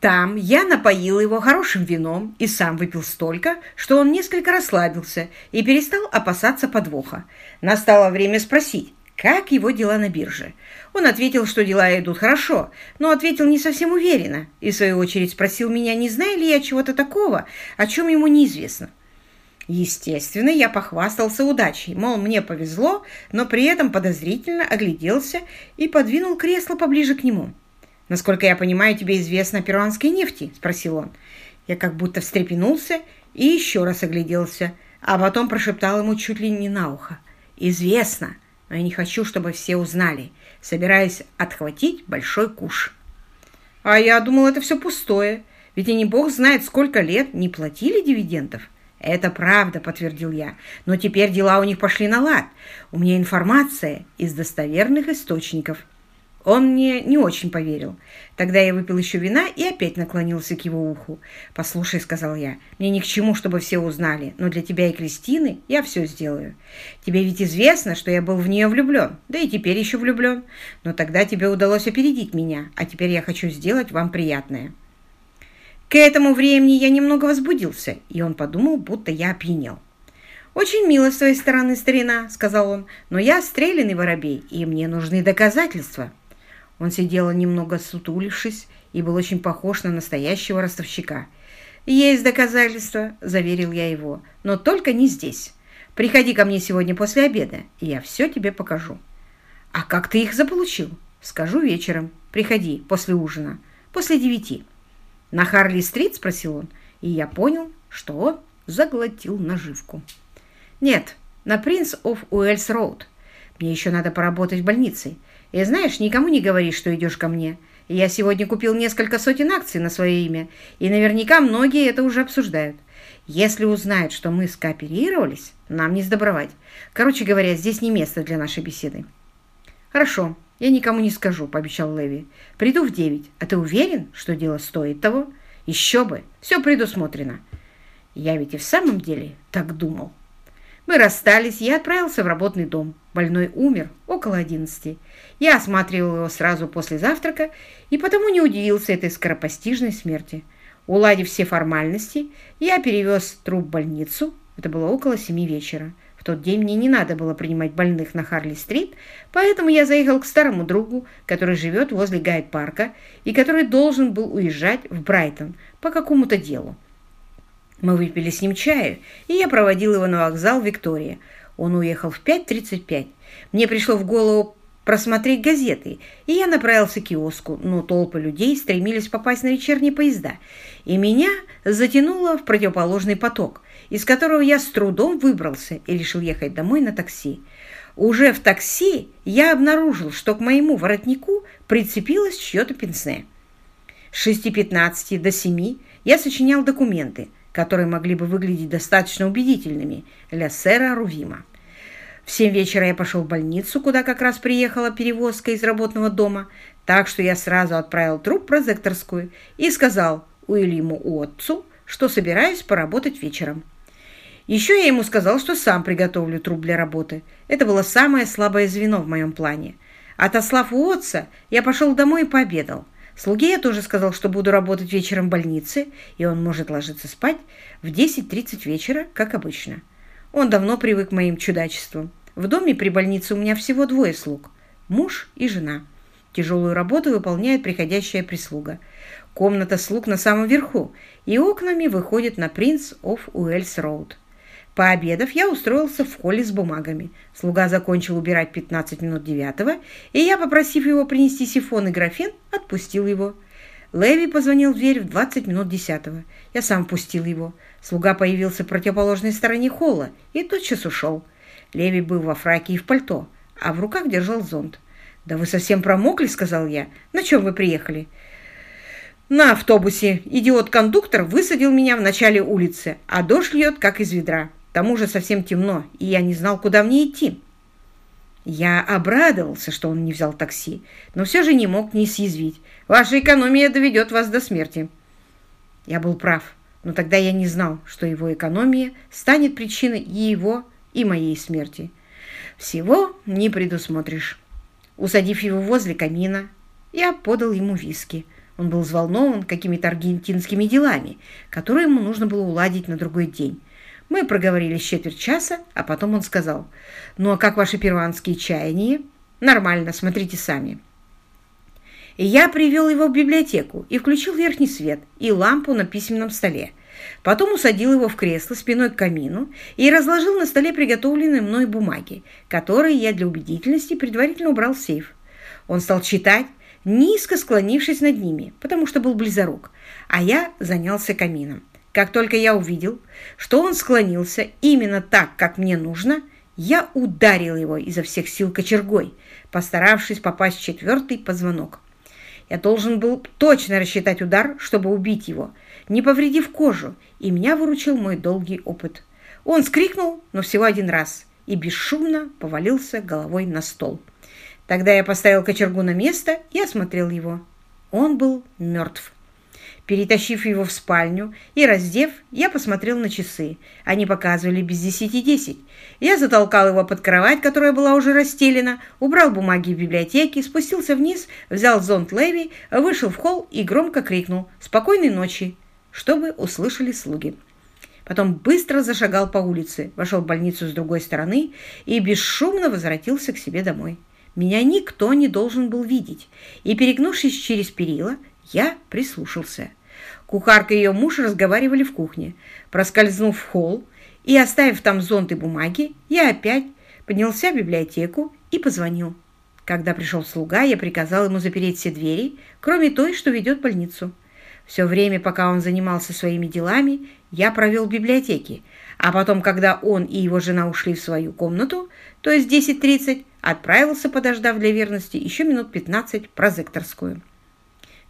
Там я напоил его хорошим вином и сам выпил столько, что он несколько расслабился и перестал опасаться подвоха. Настало время спросить, как его дела на бирже. Он ответил, что дела идут хорошо, но ответил не совсем уверенно и, в свою очередь, спросил меня, не знаю ли я чего-то такого, о чем ему неизвестно. Естественно, я похвастался удачей, мол, мне повезло, но при этом подозрительно огляделся и подвинул кресло поближе к нему. «Насколько я понимаю, тебе известно о перуанской нефти?» – спросил он. Я как будто встрепенулся и еще раз огляделся, а потом прошептал ему чуть ли не на ухо. «Известно, но я не хочу, чтобы все узнали. Собираюсь отхватить большой куш». «А я думал, это все пустое, ведь они бог знает, сколько лет не платили дивидендов». «Это правда», — подтвердил я. «Но теперь дела у них пошли на лад. У меня информация из достоверных источников». Он мне не очень поверил. Тогда я выпил еще вина и опять наклонился к его уху. «Послушай», — сказал я, — «мне ни к чему, чтобы все узнали, но для тебя и Кристины я все сделаю. Тебе ведь известно, что я был в нее влюблен, да и теперь еще влюблен. Но тогда тебе удалось опередить меня, а теперь я хочу сделать вам приятное». К этому времени я немного возбудился, и он подумал, будто я опьянел. «Очень мило с твоей стороны, старина», — сказал он, — «но я стрелянный воробей, и мне нужны доказательства». Он сидел немного сутулившись и был очень похож на настоящего ростовщика. «Есть доказательства», — заверил я его, — «но только не здесь. Приходи ко мне сегодня после обеда, и я все тебе покажу». «А как ты их заполучил?» «Скажу вечером. Приходи после ужина, после девяти». «На Харли-стрит?» – спросил он. И я понял, что он заглотил наживку. «Нет, на Принц оф Уэльс Роуд. Мне еще надо поработать в больнице. И знаешь, никому не говори, что идешь ко мне. Я сегодня купил несколько сотен акций на свое имя, и наверняка многие это уже обсуждают. Если узнают, что мы скооперировались, нам не сдобровать. Короче говоря, здесь не место для нашей беседы». «Хорошо, «Я никому не скажу», — пообещал Леви. «Приду в девять. А ты уверен, что дело стоит того? Еще бы! Все предусмотрено». Я ведь и в самом деле так думал. Мы расстались, я отправился в работный дом. Больной умер около одиннадцати. Я осматривал его сразу после завтрака и потому не удивился этой скоропостижной смерти. Уладив все формальности, я перевез труп в больницу. Это было около семи вечера тот день мне не надо было принимать больных на Харли-стрит, поэтому я заехал к старому другу, который живет возле Гайд-парка и который должен был уезжать в Брайтон по какому-то делу. Мы выпили с ним чаю, и я проводил его на вокзал Виктория. Он уехал в 5.35. Мне пришло в голову просмотреть газеты, и я направился к киоску, но толпы людей стремились попасть на вечерние поезда, и меня затянуло в противоположный поток – из которого я с трудом выбрался и решил ехать домой на такси. Уже в такси я обнаружил, что к моему воротнику прицепилось чье-то пенсне. С 6.15 до 7 я сочинял документы, которые могли бы выглядеть достаточно убедительными для сэра Рувима. В 7 вечера я пошел в больницу, куда как раз приехала перевозка из работного дома, так что я сразу отправил труп в прозекторскую и сказал Уильяму Уотцу, что собираюсь поработать вечером. Еще я ему сказал, что сам приготовлю труп для работы. Это было самое слабое звено в моем плане. Отослав Уотса, я пошел домой и пообедал. Слуге я тоже сказал, что буду работать вечером в больнице, и он может ложиться спать в 10.30 вечера, как обычно. Он давно привык к моим чудачествам. В доме при больнице у меня всего двое слуг – муж и жена. Тяжелую работу выполняет приходящая прислуга. Комната слуг на самом верху, и окнами выходит на Принц оф Уэльс Роуд. Пообедав, я устроился в холле с бумагами. Слуга закончил убирать 15 минут девятого, и я, попросив его принести сифон и графин, отпустил его. Леви позвонил в дверь в 20 минут десятого. Я сам пустил его. Слуга появился в противоположной стороне холла и тотчас ушел. Леви был во фраке и в пальто, а в руках держал зонт. «Да вы совсем промокли», — сказал я. «На чем вы приехали?» «На автобусе. Идиот-кондуктор высадил меня в начале улицы, а дождь льет, как из ведра. К тому же совсем темно, и я не знал, куда мне идти. Я обрадовался, что он не взял такси, но все же не мог не съязвить. Ваша экономия доведет вас до смерти. Я был прав, но тогда я не знал, что его экономия станет причиной и его, и моей смерти. Всего не предусмотришь. Усадив его возле камина, я подал ему виски. Он был взволнован какими-то аргентинскими делами, которые ему нужно было уладить на другой день. Мы проговорили четверть часа, а потом он сказал, «Ну а как ваши перуанские чаяния?» «Нормально, смотрите сами». Я привел его в библиотеку и включил верхний свет и лампу на письменном столе. Потом усадил его в кресло спиной к камину и разложил на столе приготовленные мной бумаги, которые я для убедительности предварительно убрал в сейф. Он стал читать, низко склонившись над ними, потому что был близорук, а я занялся камином. Как только я увидел, что он склонился именно так, как мне нужно, я ударил его изо всех сил кочергой, постаравшись попасть в четвертый позвонок. Я должен был точно рассчитать удар, чтобы убить его, не повредив кожу, и меня выручил мой долгий опыт. Он скрикнул, но всего один раз, и бесшумно повалился головой на стол. Тогда я поставил кочергу на место и осмотрел его. Он был мертв. Перетащив его в спальню и раздев, я посмотрел на часы. Они показывали без десяти десять. Я затолкал его под кровать, которая была уже расстелена, убрал бумаги в библиотеке, спустился вниз, взял зонт Леви, вышел в холл и громко крикнул «Спокойной ночи!», чтобы услышали слуги. Потом быстро зашагал по улице, вошел в больницу с другой стороны и бесшумно возвратился к себе домой. Меня никто не должен был видеть, и, перегнувшись через перила, я прислушался. Кухарка и ее муж разговаривали в кухне. Проскользнув в холл и оставив там зонт и бумаги, я опять поднялся в библиотеку и позвонил. Когда пришел слуга, я приказал ему запереть все двери, кроме той, что ведет больницу. Все время, пока он занимался своими делами, я провел в библиотеке, а потом, когда он и его жена ушли в свою комнату, то есть 10.30, отправился, подождав для верности, еще минут 15 в прозекторскую.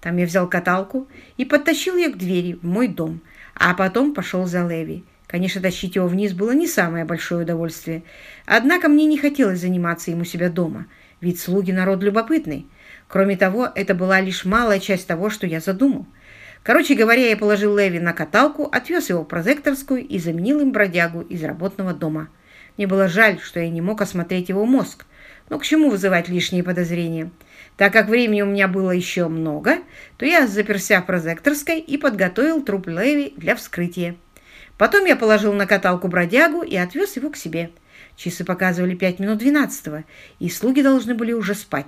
Там я взял каталку и подтащил ее к двери в мой дом, а потом пошел за Леви. Конечно, тащить его вниз было не самое большое удовольствие. Однако мне не хотелось заниматься ему себя дома, ведь слуги народ любопытный. Кроме того, это была лишь малая часть того, что я задумал. Короче говоря, я положил Леви на каталку, отвез его в прозекторскую и заменил им бродягу из работного дома. Мне было жаль, что я не мог осмотреть его мозг, но к чему вызывать лишние подозрения? Так как времени у меня было еще много, то я заперся в прозекторской и подготовил труп Леви для вскрытия. Потом я положил на каталку бродягу и отвез его к себе. Часы показывали пять минут двенадцатого, и слуги должны были уже спать.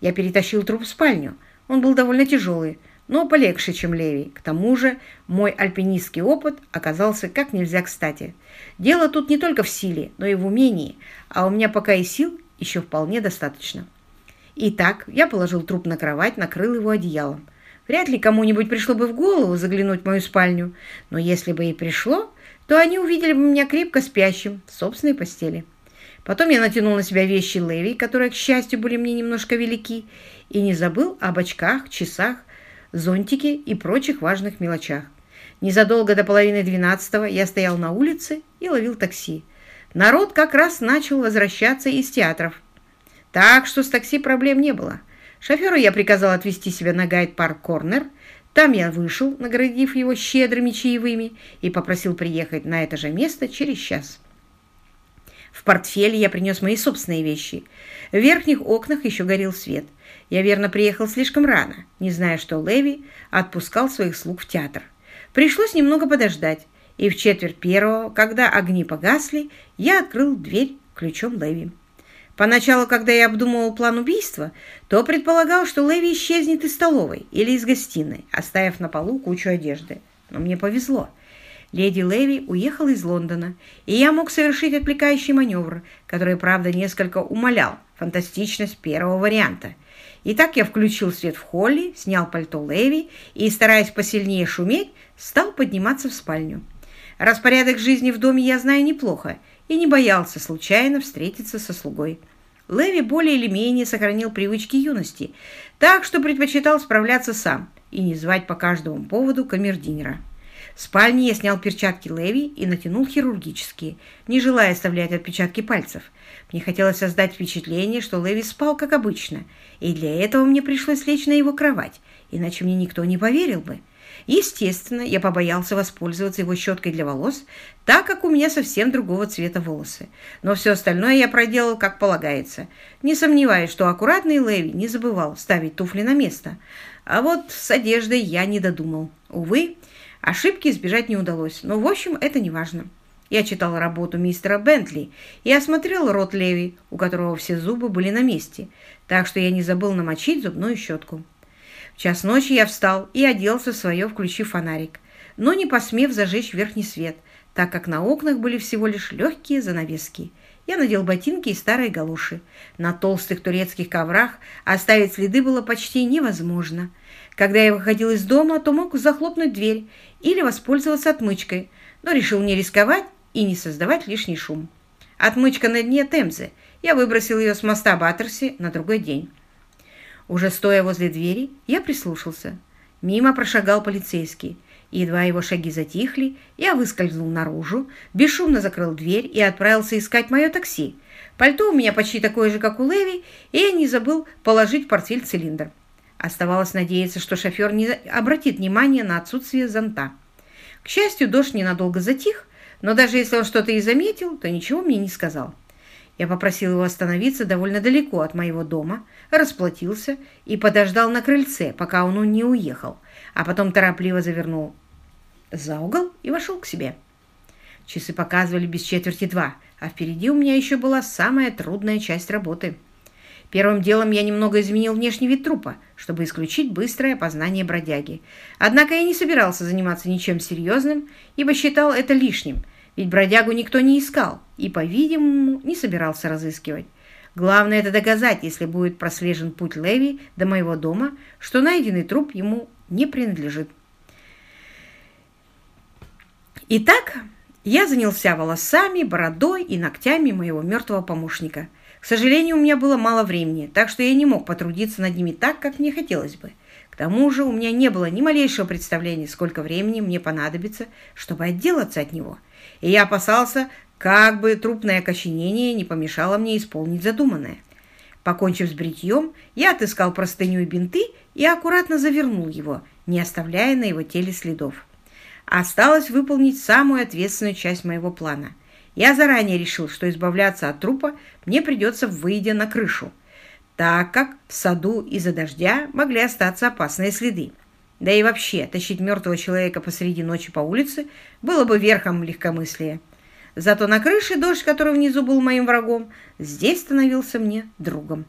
Я перетащил труп в спальню. Он был довольно тяжелый, но полегче, чем Леви. К тому же мой альпинистский опыт оказался как нельзя кстати. Дело тут не только в силе, но и в умении, а у меня пока и сил еще вполне достаточно. Итак, я положил труп на кровать, накрыл его одеялом. Вряд ли кому-нибудь пришло бы в голову заглянуть в мою спальню, но если бы и пришло, то они увидели бы меня крепко спящим в собственной постели. Потом я натянул на себя вещи Леви, которые, к счастью, были мне немножко велики, и не забыл об очках, часах, зонтике и прочих важных мелочах. Незадолго до половины двенадцатого я стоял на улице и ловил такси. Народ как раз начал возвращаться из театров. Так что с такси проблем не было. Шоферу я приказал отвезти себя на Гайд-парк-корнер. Там я вышел, наградив его щедрыми чаевыми, и попросил приехать на это же место через час. В портфеле я принес мои собственные вещи. В верхних окнах еще горел свет. Я верно приехал слишком рано, не зная, что Леви отпускал своих слуг в театр. Пришлось немного подождать, и в четверть первого, когда огни погасли, я открыл дверь ключом Леви. Поначалу, когда я обдумывал план убийства, то предполагал, что Леви исчезнет из столовой или из гостиной, оставив на полу кучу одежды. Но мне повезло. Леди Леви уехала из Лондона, и я мог совершить отвлекающий маневр, который, правда, несколько умалял фантастичность первого варианта – Итак, я включил свет в холле, снял пальто Леви и, стараясь посильнее шуметь, стал подниматься в спальню. Распорядок жизни в доме я знаю неплохо и не боялся случайно встретиться со слугой. Леви более или менее сохранил привычки юности, так что предпочитал справляться сам и не звать по каждому поводу камердинера. В спальне я снял перчатки Леви и натянул хирургические, не желая оставлять отпечатки пальцев. Мне хотелось создать впечатление, что Леви спал, как обычно, и для этого мне пришлось лечь на его кровать, иначе мне никто не поверил бы. Естественно, я побоялся воспользоваться его щеткой для волос, так как у меня совсем другого цвета волосы. Но все остальное я проделал как полагается. Не сомневаюсь, что аккуратный Леви не забывал ставить туфли на место. А вот с одеждой я не додумал. Увы, ошибки избежать не удалось, но в общем это не важно. Я читал работу мистера Бентли и осмотрел рот Леви, у которого все зубы были на месте, так что я не забыл намочить зубную щетку. В час ночи я встал и оделся в свое, включив фонарик, но не посмев зажечь верхний свет, так как на окнах были всего лишь легкие занавески. Я надел ботинки и старые галуши. На толстых турецких коврах оставить следы было почти невозможно. Когда я выходил из дома, то мог захлопнуть дверь или воспользоваться отмычкой, но решил не рисковать и не создавать лишний шум. Отмычка на дне Темзы. Я выбросил ее с моста Баттерси на другой день. Уже стоя возле двери, я прислушался. Мимо прошагал полицейский. Едва его шаги затихли, я выскользнул наружу, бесшумно закрыл дверь и отправился искать мое такси. Пальто у меня почти такое же, как у Леви, и я не забыл положить в портфель цилиндр. Оставалось надеяться, что шофер не обратит внимания на отсутствие зонта. К счастью, дождь ненадолго затих, но даже если он что-то и заметил, то ничего мне не сказал. Я попросил его остановиться довольно далеко от моего дома, расплатился и подождал на крыльце, пока он не уехал, а потом торопливо завернул за угол и вошел к себе. Часы показывали без четверти два, а впереди у меня еще была самая трудная часть работы. Первым делом я немного изменил внешний вид трупа, чтобы исключить быстрое опознание бродяги. Однако я не собирался заниматься ничем серьезным, ибо считал это лишним – ведь бродягу никто не искал и, по-видимому, не собирался разыскивать. Главное это доказать, если будет прослежен путь Леви до моего дома, что найденный труп ему не принадлежит. Итак, я занялся волосами, бородой и ногтями моего мертвого помощника. К сожалению, у меня было мало времени, так что я не мог потрудиться над ними так, как мне хотелось бы. К тому же у меня не было ни малейшего представления, сколько времени мне понадобится, чтобы отделаться от него – и я опасался, как бы трупное окоченение не помешало мне исполнить задуманное. Покончив с бритьем, я отыскал простыню и бинты и аккуратно завернул его, не оставляя на его теле следов. Осталось выполнить самую ответственную часть моего плана. Я заранее решил, что избавляться от трупа мне придется, выйдя на крышу, так как в саду из-за дождя могли остаться опасные следы. Да и вообще, тащить мертвого человека посреди ночи по улице было бы верхом легкомыслия. Зато на крыше дождь, который внизу был моим врагом, здесь становился мне другом.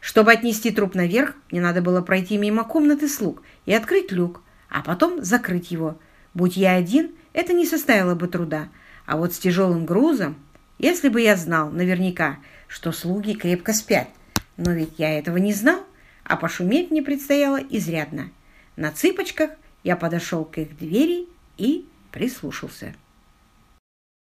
Чтобы отнести труп наверх, мне надо было пройти мимо комнаты слуг и открыть люк, а потом закрыть его. Будь я один, это не составило бы труда. А вот с тяжелым грузом, если бы я знал наверняка, что слуги крепко спят, но ведь я этого не знал, а пошуметь мне предстояло изрядно. На цыпочках я подошел к их двери и прислушался.